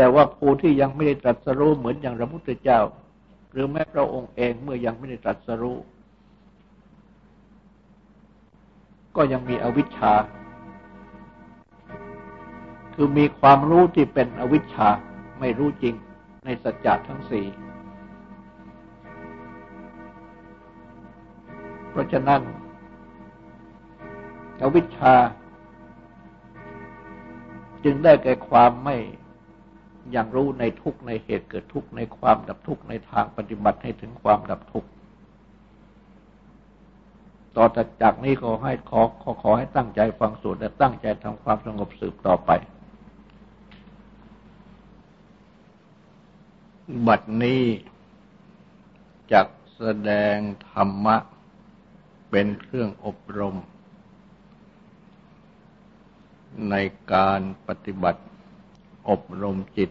แต่ว่าผู้ที่ยังไม่ได้ตรัสรู้เหมือนอย่างพระพุทธเจ้า หรือแม้พระองค์เองเมื่อยังไม่ได้ตรัสรู้ ก็ยังมีอวิชชา คือมีความรู้ที่เป็นอวิชชาไม่รู้จริงในสัจจะทั้งสี่เพราะฉะนั้นอวิชชา จึงได้แก่ความไม่ ย่างรู้ในทุกในเหตุเกิดทุกในความดับทุกในทางปฏิบัติให้ถึงความดับทุกต่อจากนี้ขอให้ขอขอขอให้ตั้งใจฟังสวดและตั้งใจทำความสงบสืบต่อไป บัดนี้จักแสดงธรรมะเป็นเครื่องอบรม ในการปฏิบัติอบรมจิต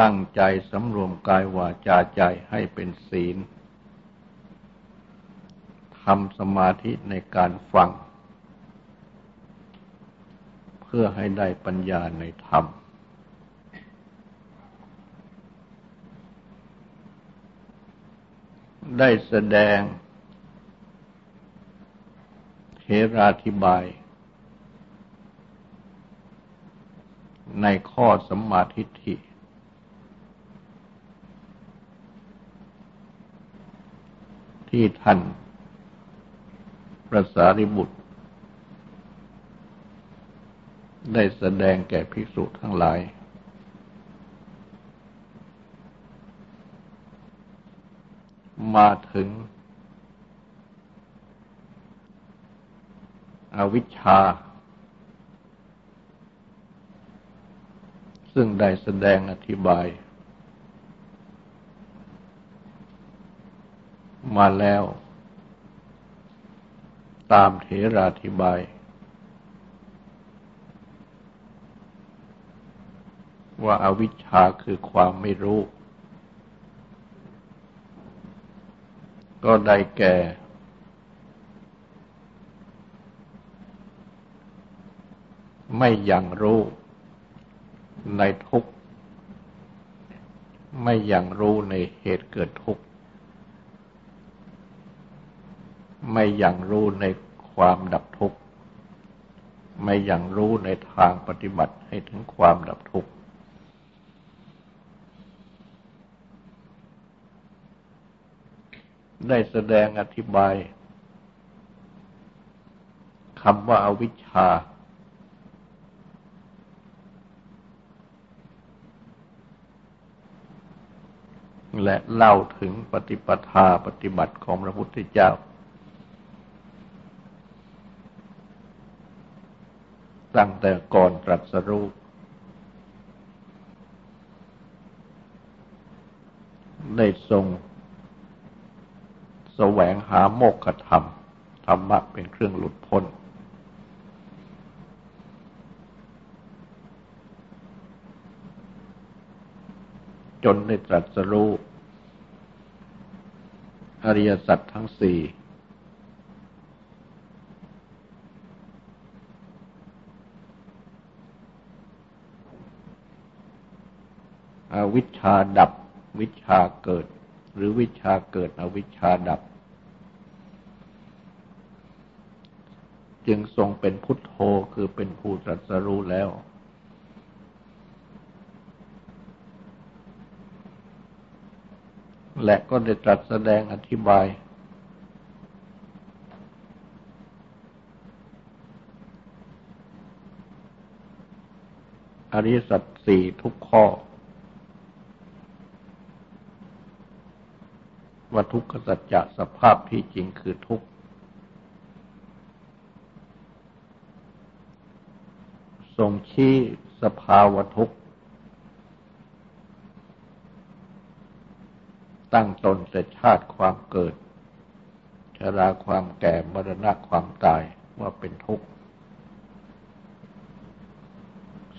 ตั้งใจสำรวมกายวาจาใจให้เป็นศีลทำสมาธิในการฟัง เพื่อให้ได้ปัญญาในธรรม ได้แสดงเทราธิบาย ในข้อสมาธิิ ที่ท่านพระสารีบุตร ได้แสดงแก่ภิกษุทั้งหลาย มาถึง อวิชชา ซึ่งได้แสดงอธิบาย มาแล้ว ตามเถราธิบาย ว่าอาวิชชาคือความไม่รู้ ก็ได้แก่ ไม่ยังรู้ในทุกข์ ไม่ยังรู้ในเหตุเกิดทุกข์ ไม่อย่างรู้ในความดับทุกข์ ไม่อย่างรู้ในทางปฏิบัติให้ถึงความดับทุกข์ ได้แสดงอธิบายคำว่าอาวิชชา และเล่าถึงปฏิปทาปฏิบัติของพระพุทธเจ้า ตั้งแต่ก่อนตรัสรู้ได้ทรง แสวงหาโมกขธรรม ธรรมะเป็นเครื่องหลุดพ้น จนได้ตรัสรู้อริยสัจทั้งสี่ วิชาดับ วิชาเกิด หรือวิชาเกิดอวิชาดับ จึงทรงเป็นพุทโธคือเป็นผู้ตรัสรู้แล้ว และก็ได้ตรัสแสดงอธิบายอริสัจสี่ทุกข้อ ว่าทุกขสัจจะสภาพที่จริงคือทุกข์ทรงชี้สภาวะทุกข์ ตั้งตนแต่ชาติความเกิด ชราความแก่มรณะความตายว่าเป็นทุกข์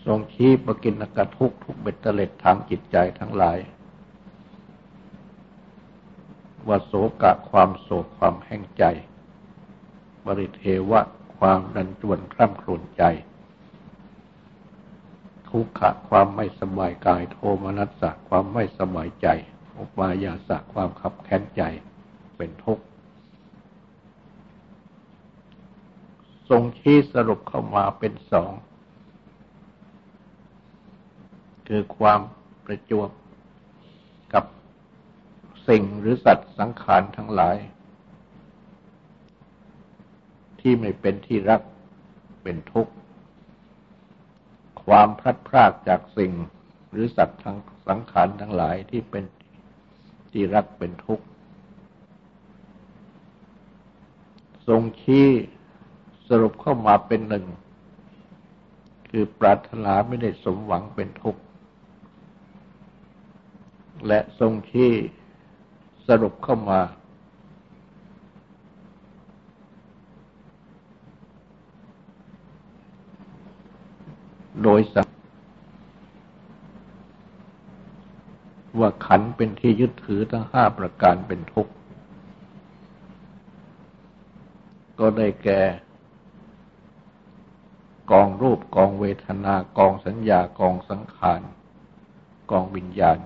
ทรงชี้ปกินกทุกทุกเบ็ดเตล็ดทางจิตใจทั้งหลาย ว่าโศกะความโศกความแห้งใจ บริเทวะความดันจวนคร่ำครวญใจ ทุกขะความไม่สบายกายโทมนัสสะความไม่สบายใจอุปายาสะความขับแค้นใจเป็นทุกข์ทรงชี้สรุปเข้ามาเป็นสอง คือความประจวบ สิ่งหรือสัตว์สังขารทั้งหลาย ที่ไม่เป็นที่รักเป็นทุกข์ ความพลัดพรากจากสิ่งหรือสัตว์ทั้งสังขารทั้งหลายที่เป็นที่รักเป็นทุกข์ ทรงชี้สรุปเข้ามาเป็นหนึ่ง คือปรารถนาไม่ได้สมหวังเป็นทุกข์ และทรงชี้ สรุปเข้ามา โดยสักว่าขันเป็นที่ยึดถือทั้งห้าประการเป็นทุกข์ ก็ได้แก่ กองรูปกองเวทนากองสัญญากองสังขาร กองวิญญาณ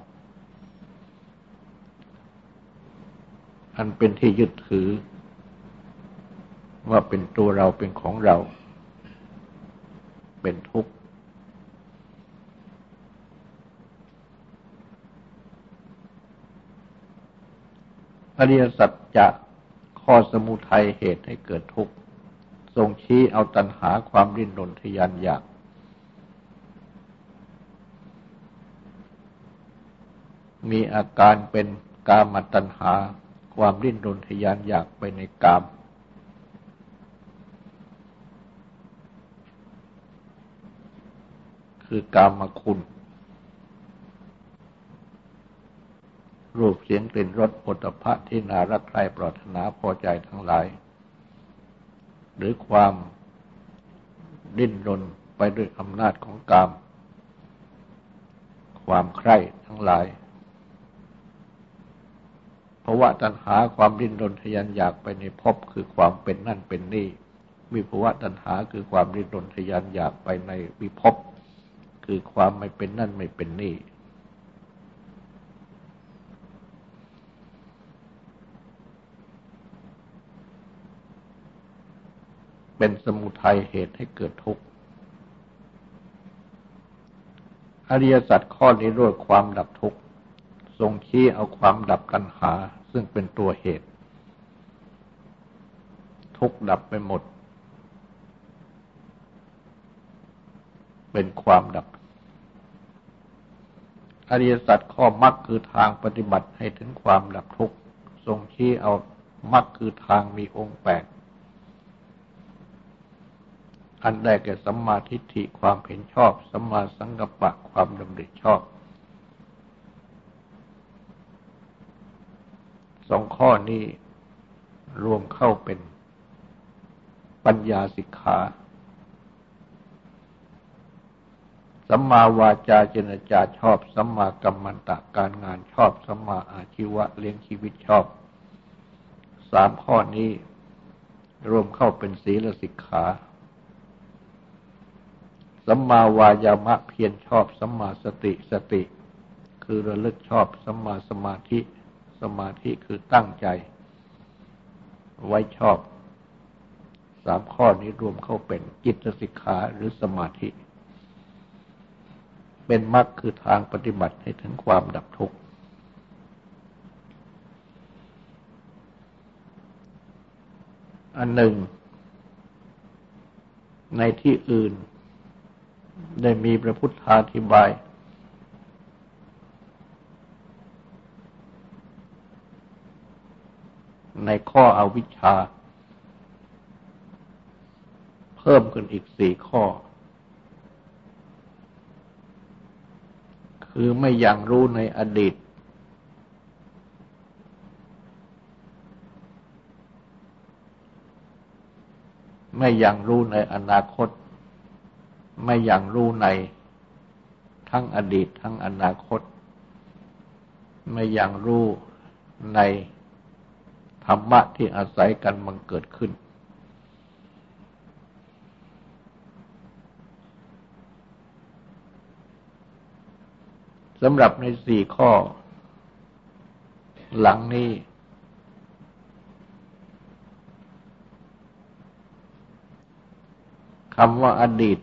อันเป็นที่ยึดถือ ว่าเป็นตัวเราเป็นของเรา เป็นทุกข์ อริยสัจจะข้อสมุทัยเหตุให้เกิดทุกข์ทรงชี้เอาตัณหาความริ้นรนทยานอยาก มีอาการเป็นกามตัณหา ความริ้นรนทยานอยากไปในกาม คือกามมาคุณ รูปเสียงกลิ่นรสปุถะพะที่นารักใครปรารถนาพอใจทั้งหลาย หรือความดิ้นรนไปด้วยอำนาจของกาม ความใคร่ทั้งหลาย วะตัณหาความดิ้นรนทยานอยากไปในภพคือความเป็นนั่นเป็นนี่ วิภาวะตัณหาคือความดิ้นรนทยานอยากไปในวิภพคือความไม่เป็นนั่นไม่เป็นนี่ เป็นสมุทัยเหตุให้เกิดทุกข์อริยสัจข้อนี้ด้วยความดับทุกข์ทรงชี้เอาความดับตัณหา ซึ่งเป็นตัวเหตุ ทุกดับไปหมด เป็นความดับ อริยสัจข้อมรรคคือทางปฏิบัติให้ถึงความดับทุกข์ทรงชี้เอามรรคคือทางมีองค์แปดอันได้แก่สัมมาทิฏฐิความเห็นชอบ สัมมาสังกัปปะความดำริชอบ สองข้อนี้รวมเข้าเป็นปัญญาสิกขาสัมมาวาจาเจนจาชอบ สัมมากัมมันตะการงานชอบ สัมมาอาชีวะเลี้ยงชีวิตชอบ สามข้อนี้ รวมเข้าเป็นศีลสิกขา สัมมาวายามะเพียรชอบ สัมมาสติสติ คือระลึกชอบ สัมมาสมาธิ สมาธิคือตั้งใจ ไว้ชอบ สามข้อนี้รวมเข้าเป็นจิตสิกขาหรือสมาธิ เป็นมรรคคือทางปฏิบัติให้ถึงความดับทุกข์อันหนึ่ง ในที่อื่นได้มีพระพุทธาธิบาย ในข้ออวิชชา เพิ่มขึ้นอีกสี่ข้อ คือไม่ยังรู้ในอดีต ไม่ยังรู้ในอนาคต ไม่ยังรู้ในทั้งอดีตทั้งอนาคต ไม่ยังรู้ใน ธรรมะที่อาศัยกันมันเกิดขึ้น สำหรับในสี่ข้อ หลังนี้ คำว่าอดีต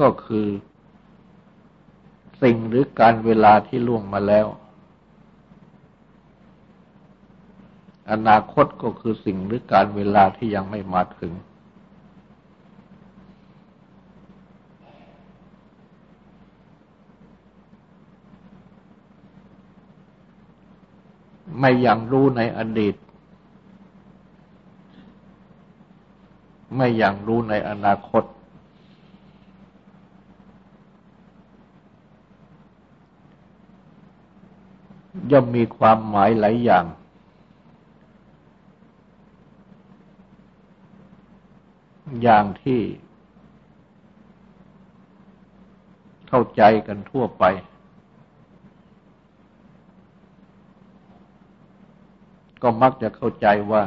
ก็คือ สิ่งหรือการเวลาที่ล่วงมาแล้ว อนาคตก็คือสิ่งหรือการเวลาที่ยังไม่มาถึง ไม่ยังรู้ในอดีต ไม่ยังรู้ในอนาคต ย่อมมีความหมายหลายอย่าง อย่างที่เข้าใจกันทั่วไป ก็มักจะเข้าใจว่า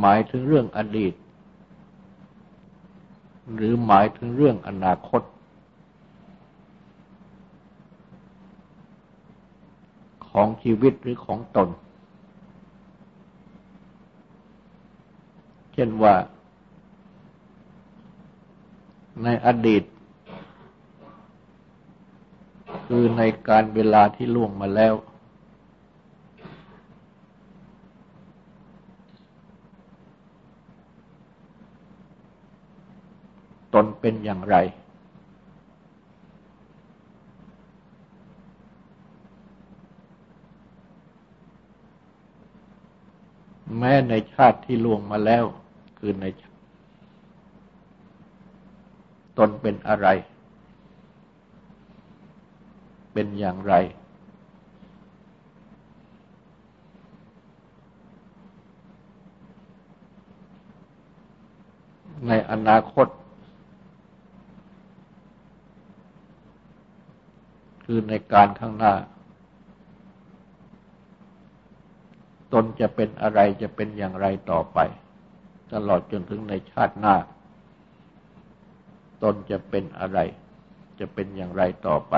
หมายถึงเรื่องอดีต หรือหมายถึงเรื่องอนาคต ของชีวิตหรือของตน เช่นว่า ในอดีต คือในการเวลาที่ล่วงมาแล้ว ตนเป็นอย่างไร แม้ในชาติที่ล่วงมาแล้ว คือในตนเป็นอะไร เป็นอย่างไร ในอนาคต คือในการข้างหน้า ตนจะเป็นอะไรจะเป็นอย่างไรต่อไป ตลอดจนถึงในชาติหน้า ตนจะเป็นอะไร จะเป็นอย่างไรต่อไป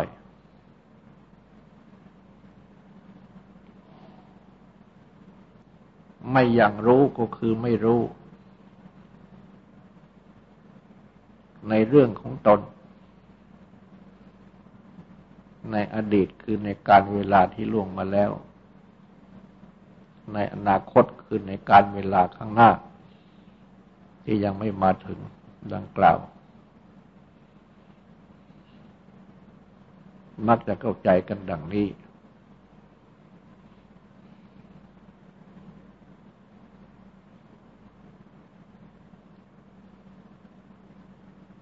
ไม่อย่างรู้ก็คือไม่รู้ ในเรื่องของตน ในอดีตคือในการเวลาที่ล่วงมาแล้ว ในอนาคตคือในการเวลาข้างหน้า ที่ยังไม่มาถึงดังกล่าว มักจะเข้าใจกันดังนี้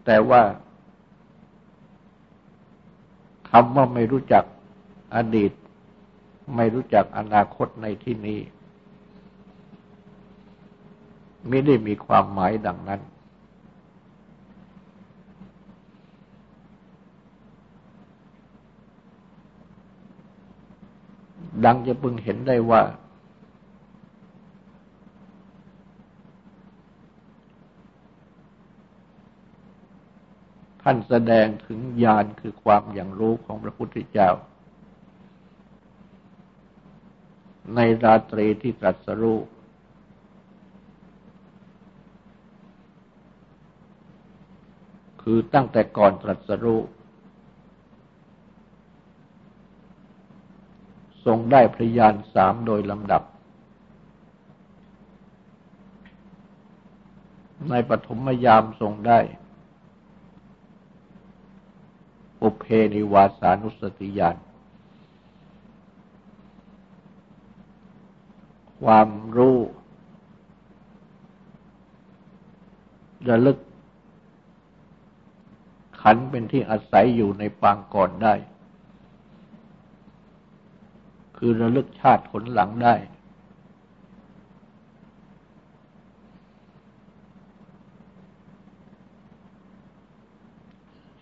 แต่ว่าคำว่าไม่รู้จักอดีต ไม่รู้จักอนาคตในที่นี้ ไม่ได้มีความหมายดังนั้น ดังจะพึงเห็นได้ว่า ท่านแสดงถึงญาณคือความอย่างรู้ของพระพุทธเจ้า ในราตรีที่ตรัสรู้ คือตั้งแต่ก่อนตรัสรู้ทรงได้พระญาณสามโดยลำดับ ในปฐมยามทรงได้อุเพนิวาสานุสติญาณความรู้ระลึก ขันเป็นที่อาศัยอยู่ในปางก่อนได้ คือระลึกชาติผลหลังได้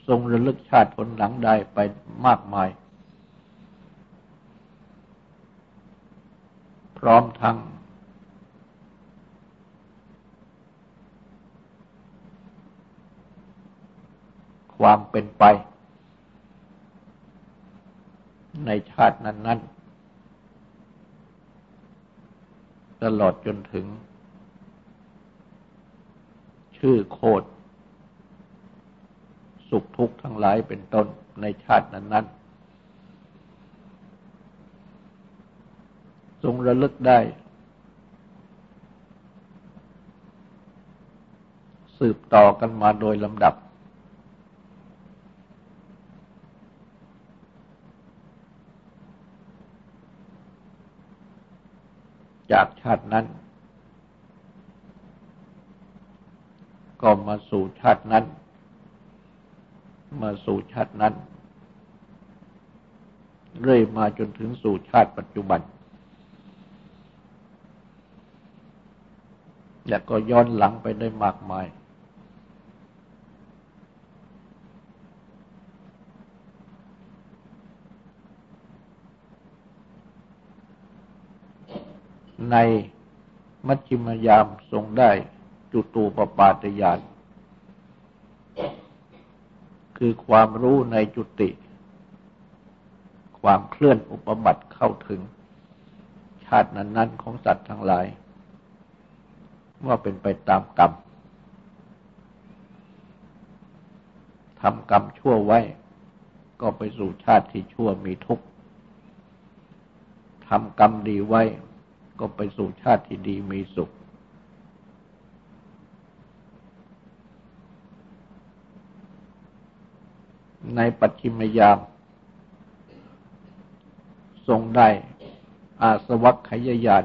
ทรงระลึกชาติผลหลังได้ไปมากมาย พร้อมทั้ง ความเป็นไป ในชาตินั้น ๆ ตลอดจนถึง ชื่อโคดสุขทุกข์ทั้งหลายเป็นต้นในชาตินั้น ๆ ทรงระลึกได้ สืบต่อกันมาโดยลำดับ จากชาตินั้น ก็มาสู่ชาตินั้น มาสู่ชาตินั้น เรื่อยมาจนถึงสู่ชาติปัจจุบัน และก็ย้อนหลังไปได้มากมาย ในมัชฌิมยามทรงได้จุตูปปาตยานคือความรู้ในจุติ ความเคลื่อนอุปบัติเข้าถึง ชาตินั้น ๆ ของสัตว์ทั้งหลาย ว่าเป็นไปตามกรรมทำกรรมชั่วไว้ ก็ไปสู่ชาติที่ชั่วมีทุกข์ทำกรรมดีไว้ ก็ไปสู่ชาติที่ดีมีสุข ในปัจฉิมยาม ทรงได้อาสวัคขยายาน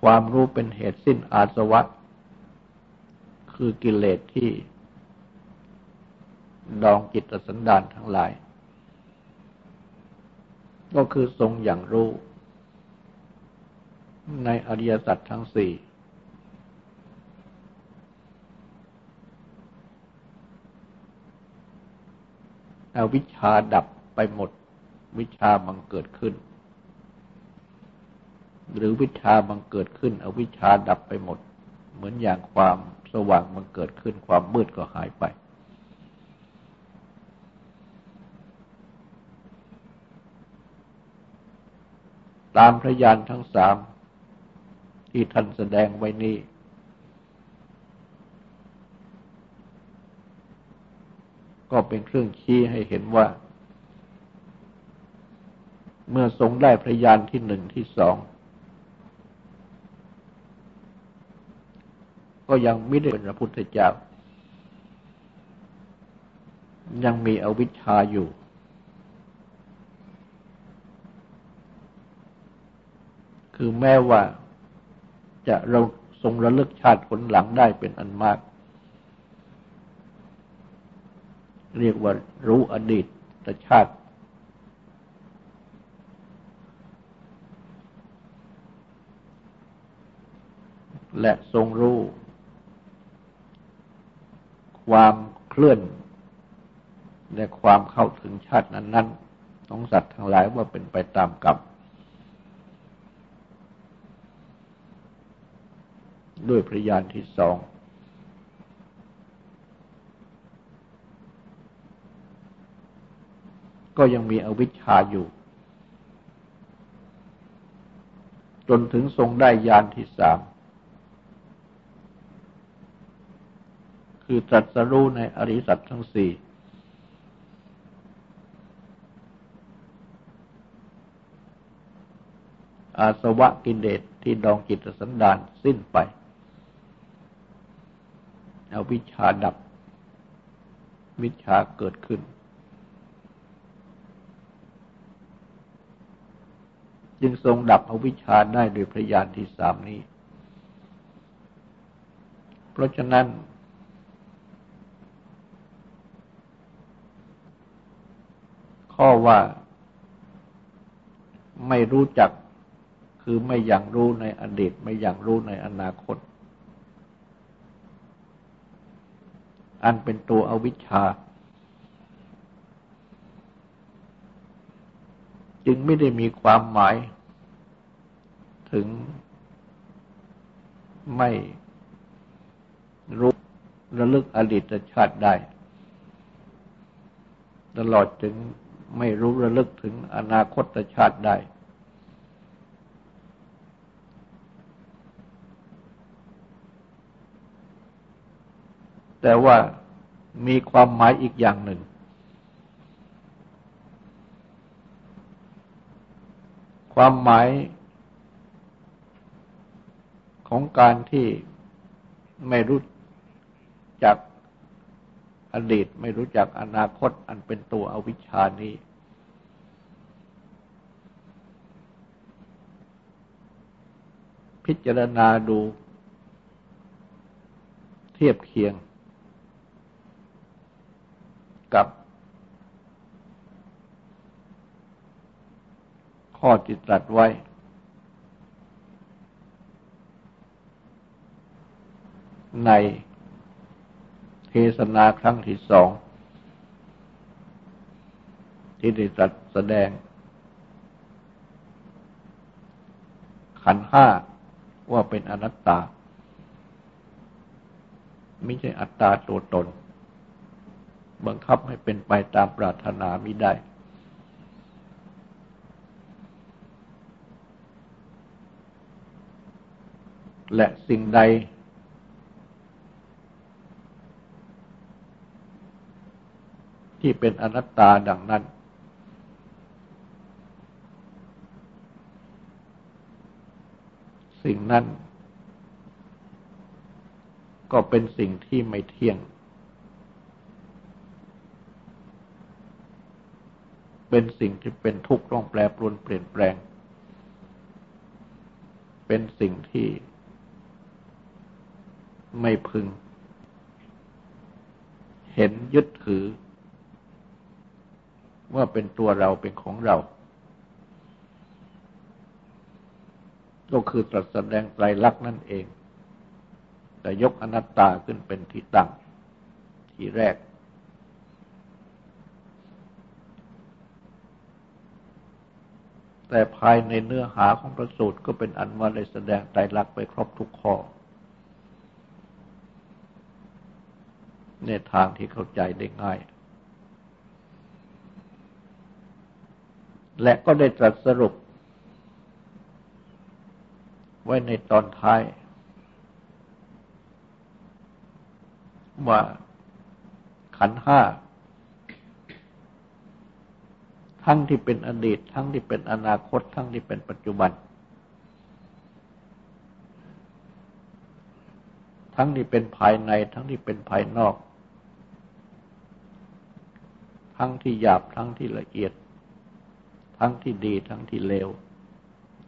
ความรู้เป็นเหตุสิ้นอาสวะ คือกิเลสที่ ดองจิตสันดานทั้งหลาย ก็คือทรงอย่างรู้ ในอริยสัจทั้งสี่อวิชชาดับไปหมด วิชาบังเกิดขึ้น หรือวิชาบังเกิดขึ้น อวิชชาดับไปหมด เหมือนอย่างความสว่างบังเกิดขึ้น ความมืดก็หายไป ตามพระยานทั้งสาม ที่ท่านแสดงไว้นี้ ก็เป็นเครื่องชี้ให้เห็นว่า เมื่อทรงได้พระยานที่หนึ่งที่สอง ก็ยังไม่ได้เป็นพระพุทธเจ้า ยังมีอวิชชาอยู่คือแม้ว่า จะเราทรงระลึกชาติผลหลังได้เป็นอันมาก เรียกว่ารู้อดีตตชาติ และทรงรู้ ความเคลื่อนและความเข้าถึงชาตินั้น ๆ ของสัตว์ทั้งหลายว่าเป็นไปตามกรรม ด้วยพระยานที่สอง ก็ยังมีอวิชชาอยู่ จนถึงทรงได้ยานที่สาม คือตรัสรู้ในอริสัตทั้งสี่อาสวะกิเลสที่ดองจิตสันดานสิ้นไป อวิชาดับ วิชาเกิดขึ้น จึงทรงดับอวิชาได้โดยพระญาณที่สามนี้ เพราะฉะนั้น ข้อว่าไม่รู้จักคือไม่อย่างรู้ในอดีต ไม่อย่างรู้ในอนาคต อันเป็นตัวอวิชชา จึงไม่ได้มีความหมาย ถึงไม่รู้ระลึกอดีตชาติได้ ตลอดถึงไม่รู้ระลึกถึงอนาคตชาติได้ แต่ว่ามีความหมายอีกอย่างหนึ่ง ความหมายของการที่ไม่รู้จักอดีตไม่รู้จักอนาคตอันเป็นตัวอวิชชานี้ พิจารณาดู เทียบเคียง กับ ข้อจิตรัสไว้ ในเทศนาครั้งที่สอง ที่ได้ตรัสแสดง ขันห้าว่าเป็นอนัตตา ไม่ใช่อัตตาตัวตน บังคับให้เป็นไปตามปรารถนามิได้ และสิ่งใด ที่เป็นอนัตตาดังนั้น สิ่งนั้นก็เป็นสิ่งที่ไม่เที่ยง เป็นสิ่งที่เป็นทุกข์ต้องแปรปรวนเปลี่ยนแปลง เป็นสิ่งที่ไม่พึง เห็นยึดถือ ว่าเป็นตัวเราเป็นของเรา ก็คือตรัสแสดงไตรลักษณ์นั่นเอง แต่ยกอนัตตาขึ้นเป็นที่ตั้ง ที่แรก แต่ภายในเนื้อหาของพระสูตรก็เป็นอันว่าได้แสดงไตรลักษณ์ไปครบทุกข้อในทางที่เข้าใจได้ง่าย และก็ได้ตรัสสรุป ไว้ในตอนท้าย ว่าขันห้า ทั้งที่เป็นอดีต ทั้งที่เป็นอนาคต ทั้งที่เป็นปัจจุบัน ทั้งที่เป็นภายใน ทั้งที่เป็นภายนอก ทั้งที่หยาบทั้งที่ละเอียด ทั้งที่ดีทั้งที่เลว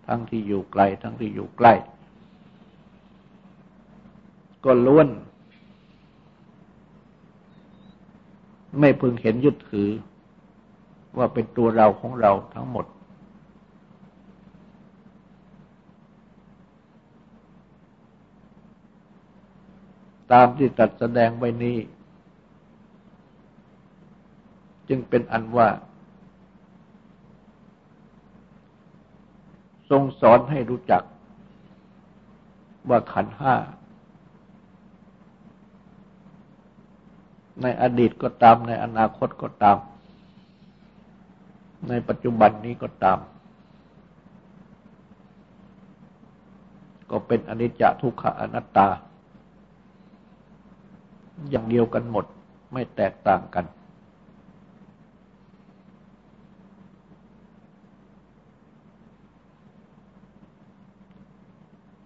ทั้งที่อยู่ไกล ทั้งที่อยู่ใกล้ ก็ล้วน ไม่พึงเห็นยึดถือ ว่าเป็นตัวเราของเราทั้งหมด ตามที่ตัดแสดงไว้นี้ จึงเป็นอันว่า ทรงสอนให้รู้จัก ว่าขันห้าในอดีตก็ตามในอนาคตก็ตาม ในปัจจุบันนี้ก็ตาม ก็เป็นอนิจจทุกขอนัตตา อย่างเดียวกันหมดไม่แตกต่างกัน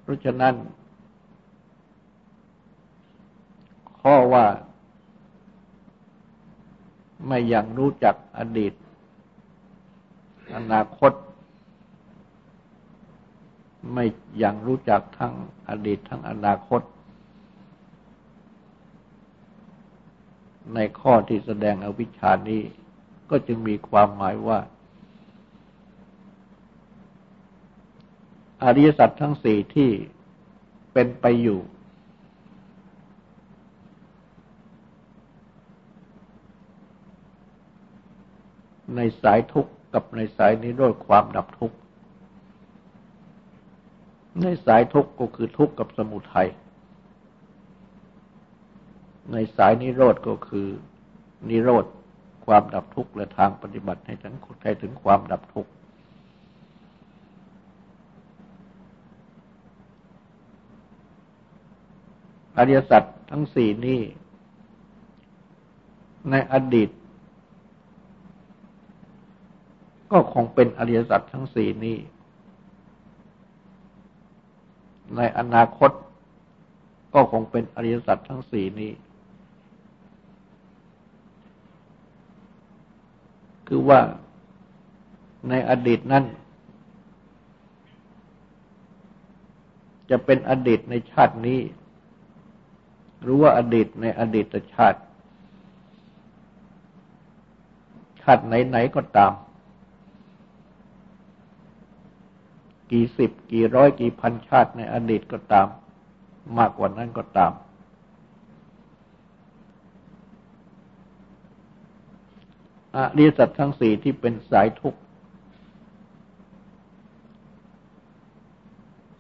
เพราะฉะนั้น ข้อว่า ไม่ยังรู้จักอดีต อนาคต ไม่ยังรู้จักทั้งอดีตทั้งอนาคต ในข้อที่แสดงอวิชชานี้ ก็ก็จึงมีความหมายว่า อริยสัจทั้งสี่ที่เป็นไปอยู่ในสายทุกข์ กับในสายนิโรธความดับทุกข์ ในสายทุกข์ก็คือทุกข์กับสมุทัย ในสายนิโรธก็คือนิโรธความดับทุกข์และทางปฏิบัติให้ถึงให้ถึงความดับทุกข์ อริยสัจทั้งสี่นี้ในอดีต ก็คงเป็นอริยสัจทั้งสี่นี้ ในอนาคตก็คงเป็นอริยสัจทั้งสี่นี้ คือว่าในอดีตนั้น จะเป็นอดีตในชาตินี้ หรือว่าอดีตในอดีตชาติ ชาติไหน ๆ ก็ตาม กี่สิบ กี่ร้อยกี่พันชาติในอดีตก็ตาม มากกว่านั้นก็ตาม อริยสัจทั้งสี่ที่เป็นสายทุกข์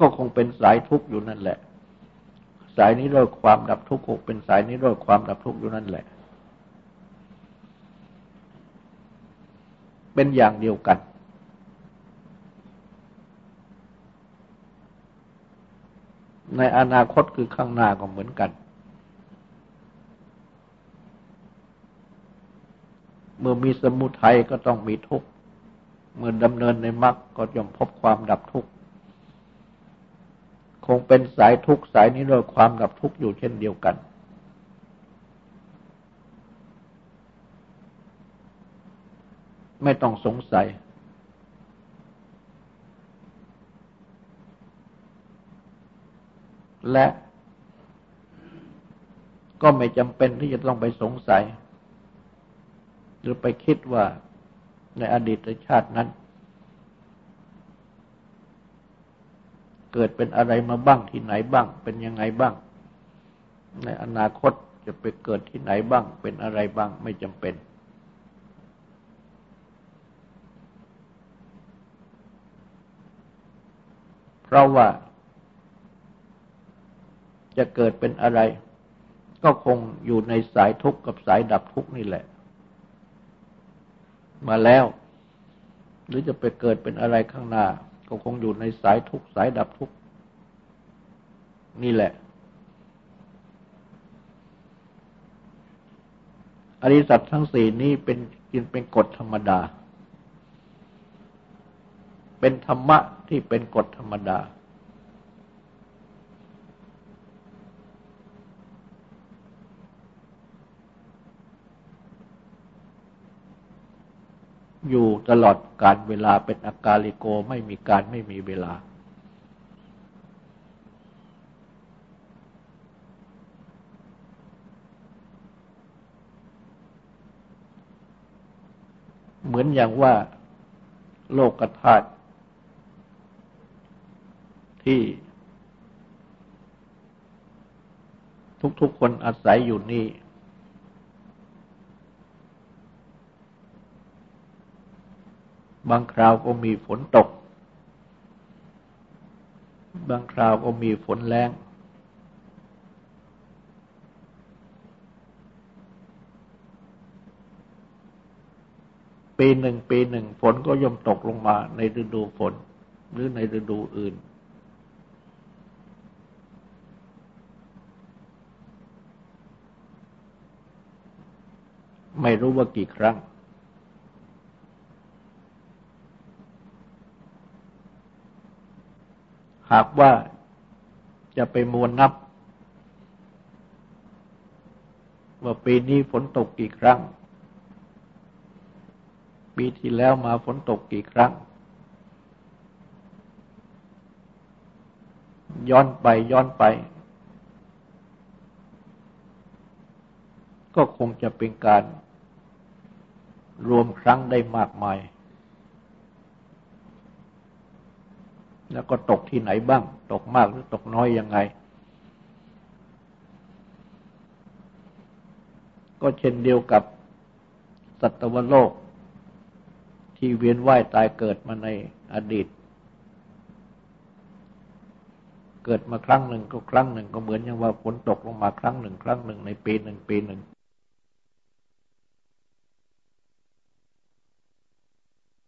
ก็คงเป็นสายทุกข์อยู่นั่นแหละ สายนิโรธความดับทุกข์เป็นสายนิโรธความดับทุกข์อยู่นั่นแหละ เป็นอย่างเดียวกัน ในอนาคตคือข้างหน้าก็เหมือนกัน เมื่อมีสมุทัยก็ต้องมีทุกข์ เมื่อดำเนินในมรรคก็ย่อมพบความดับทุกข์ คงเป็นสายทุกข์สายนิโรธความดับทุกข์อยู่เช่นเดียวกัน ไม่ต้องสงสัย และก็ไม่จำเป็นที่จะต้องไปสงสัย หรือไปคิดว่าในอดีตชาตินั้น เกิดเป็นอะไรมาบ้างที่ไหนบ้าง เป็นยังไงบ้าง ในอนาคตจะไปเกิดที่ไหนบ้าง เป็นอะไรบ้างไม่จำเป็น เพราะว่า จะเกิดเป็นอะไร ก็คงอยู่ในสายทุกข์กับสายดับทุกข์นี่แหละ มาแล้ว หรือจะไปเกิดเป็นอะไรข้างหน้า ก็คงอยู่ในสายทุกข์สายดับทุกข์นี่แหละ อริสัตทั้งสี่นี้เป็นกินเป็นกฎธรรมดา เป็นธรรมะที่เป็นกฎธรรมดา อยู่ตลอดการเวลาเป็นอากาลิโกไม่มีการไม่มีเวลา เหมือนอย่างว่าโลกธาตุที่ ทุกๆคนอาศัยอยู่นี่ บางคราวก็มีฝนตก บางคราวก็มีฝนแรงปีหนึ่งปีหนึ่งฝนก็ย่อมตกลงมาในฤดูฝน หรือในฤดูอื่น ไม่รู้ว่ากี่ครั้ง หากว่าจะไปมวลนับ ว่าปีนี้ฝนตกกี่ครั้ง ปีที่แล้วมาฝนตกกี่ครั้ง ย้อนไปย้อนไป ก็คงจะเป็นการรวมครั้งได้มากมาย แล้วก็ตกที่ไหนบ้าง ตกมากหรือตกน้อยยังไง ก็เช่นเดียวกับสัตวโลก ที่เวียนว่ายตายเกิดมาในอดีต เกิดมาครั้งหนึ่งก็ครั้งหนึ่งก็เหมือนอย่างว่าฝนตกลงมาครั้งหนึ่ง ครั้งหนึ่งในปีหนึ่งปีหนึ่ง